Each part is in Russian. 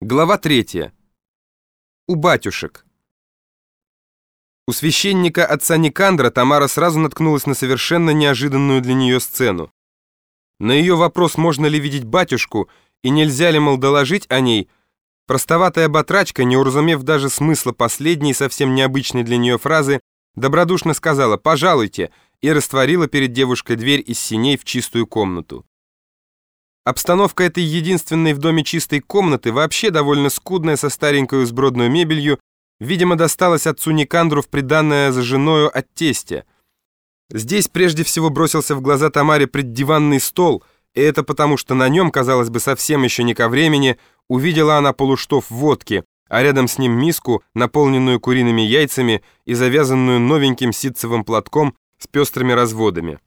Глава третья. У батюшек. У священника отца Никандра Тамара сразу наткнулась на совершенно неожиданную для нее сцену. На ее вопрос, можно ли видеть батюшку и нельзя ли, мол, доложить о ней, простоватая батрачка, не уразумев даже смысла последней, совсем необычной для нее фразы, добродушно сказала «пожалуйте» и растворила перед девушкой дверь из синей в чистую комнату. Обстановка этой единственной в доме чистой комнаты, вообще довольно скудная, со старенькой сбродной мебелью, видимо, досталась отцу Никандру в приданное за женою от тестя. Здесь прежде всего бросился в глаза Тамаре преддиванный стол, и это потому, что на нем, казалось бы, совсем еще не ко времени, увидела она полуштов водки, а рядом с ним миску, наполненную куриными яйцами и завязанную новеньким ситцевым платком с пестрыми разводами.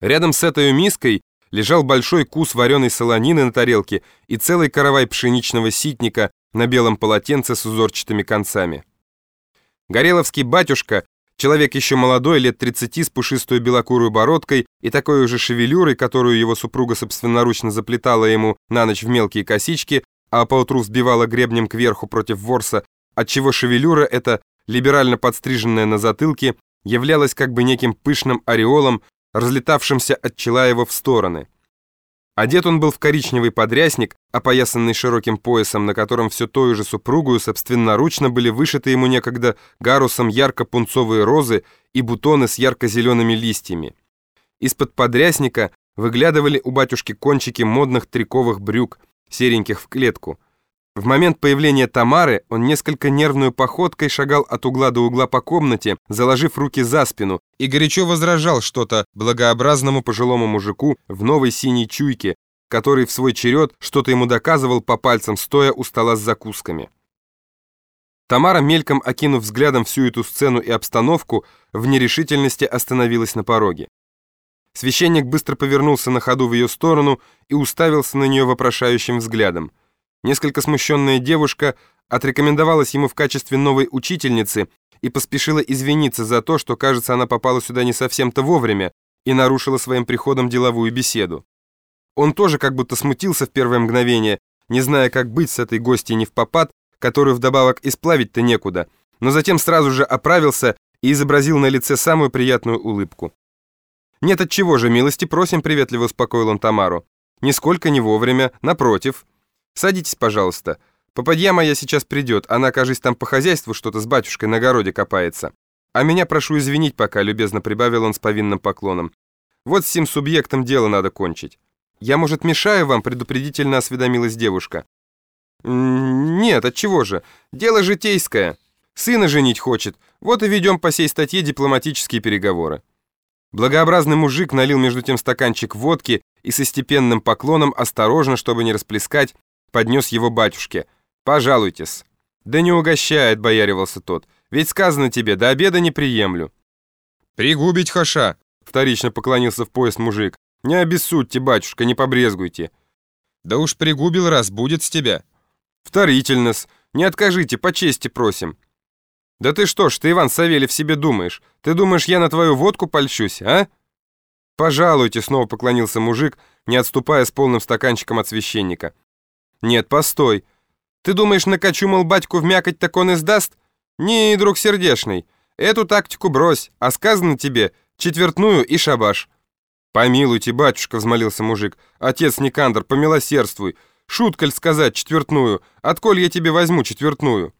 Рядом с этой миской лежал большой кус вареной солонины на тарелке и целый каравай пшеничного ситника на белом полотенце с узорчатыми концами. Гореловский батюшка, человек еще молодой, лет 30 с пушистой белокурой бородкой и такой же шевелюрой, которую его супруга собственноручно заплетала ему на ночь в мелкие косички, а поутру взбивала гребнем кверху против ворса, отчего шевелюра эта, либерально подстриженная на затылке, являлась как бы неким пышным ореолом, разлетавшимся от чела его в стороны. Одет он был в коричневый подрясник, опоясанный широким поясом, на котором все той же супругую собственноручно были вышиты ему некогда гарусом ярко-пунцовые розы и бутоны с ярко-зелеными листьями. Из-под подрясника выглядывали у батюшки кончики модных триковых брюк, сереньких в клетку. В момент появления Тамары он несколько нервную походкой шагал от угла до угла по комнате, заложив руки за спину, и горячо возражал что-то благообразному пожилому мужику в новой синей чуйке, который в свой черед что-то ему доказывал по пальцам, стоя у стола с закусками. Тамара, мельком окинув взглядом всю эту сцену и обстановку, в нерешительности остановилась на пороге. Священник быстро повернулся на ходу в ее сторону и уставился на нее вопрошающим взглядом. Несколько смущенная девушка отрекомендовалась ему в качестве новой учительницы и поспешила извиниться за то, что, кажется, она попала сюда не совсем-то вовремя и нарушила своим приходом деловую беседу. Он тоже как будто смутился в первое мгновение, не зная, как быть с этой гостьей не в попад, которую вдобавок исплавить-то некуда, но затем сразу же оправился и изобразил на лице самую приятную улыбку. «Нет, от чего же, милости просим», — приветливо успокоил он Тамару. «Нисколько не вовремя, напротив». «Садитесь, пожалуйста. Попадья моя сейчас придет, она, кажется, там по хозяйству что-то с батюшкой на огороде копается. А меня прошу извинить пока», — любезно прибавил он с повинным поклоном. «Вот с тем субъектом дело надо кончить». «Я, может, мешаю вам?» — предупредительно осведомилась девушка. «Нет, от чего же? Дело житейское. Сына женить хочет. Вот и ведем по сей статье дипломатические переговоры». Благообразный мужик налил между тем стаканчик водки и со степенным поклоном, осторожно, чтобы не расплескать, поднес его батюшке. «Пожалуйтесь». «Да не угощает», — бояривался тот. «Ведь сказано тебе, до обеда не приемлю». «Пригубить хаша», — вторично поклонился в пояс мужик. «Не обессудьте, батюшка, не побрезгуйте». «Да уж пригубил раз, будет с тебя». «Вторительно-с. Не откажите, по чести просим». «Да ты что ж, ты, Иван Савельев, себе думаешь? Ты думаешь, я на твою водку польщусь, а?» «Пожалуйте», — снова поклонился мужик, не отступая с полным стаканчиком от священника. «Нет, постой. Ты думаешь, накачу, мол, батьку вмякать, так он и сдаст? Не, друг сердешный, эту тактику брось, а сказано тебе, четвертную и шабаш». «Помилуйте, батюшка», — взмолился мужик, «отец Никандр, помилосердствуй, шуткаль сказать четвертную, отколь я тебе возьму четвертную?»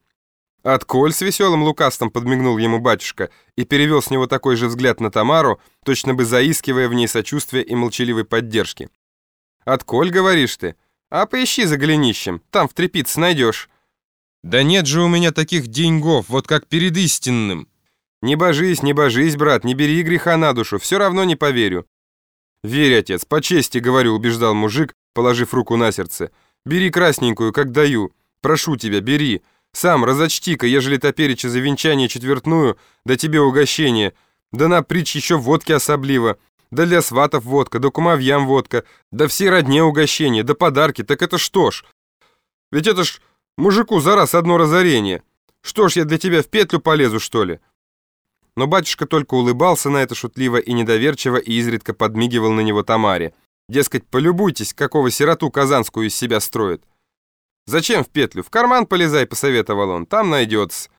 «Отколь?» — с веселым лукавством подмигнул ему батюшка и перевел с него такой же взгляд на Тамару, точно бы заискивая в ней сочувствия и молчаливой поддержки. «Отколь, говоришь ты? А поищи за голенищем, там в трепице найдешь». «Да нет же у меня таких деньгов, вот как перед истинным». «Не божись, не божись, брат, не бери греха на душу, все равно не поверю». «Верь, отец, по чести, говорю», — убеждал мужик, положив руку на сердце. «Бери красненькую, как даю. Прошу тебя, бери. Сам разочти-ка, ежели топереча за венчание четвертную, да тебе угощение. Да на притч еще водки особливо. Да для сватов водка, да кумовьям водка, да все родне угощения, да подарки, так это что ж? Ведь это ж мужику за раз одно разорение. Что ж, я для тебя в петлю полезу, что ли?» Но батюшка только улыбался на это шутливо и недоверчиво и изредка подмигивал на него Тамаре. Дескать, полюбуйтесь, какого сироту казанскую из себя строит. «Зачем в петлю? В карман полезай», — посоветовал он. «Там найдется».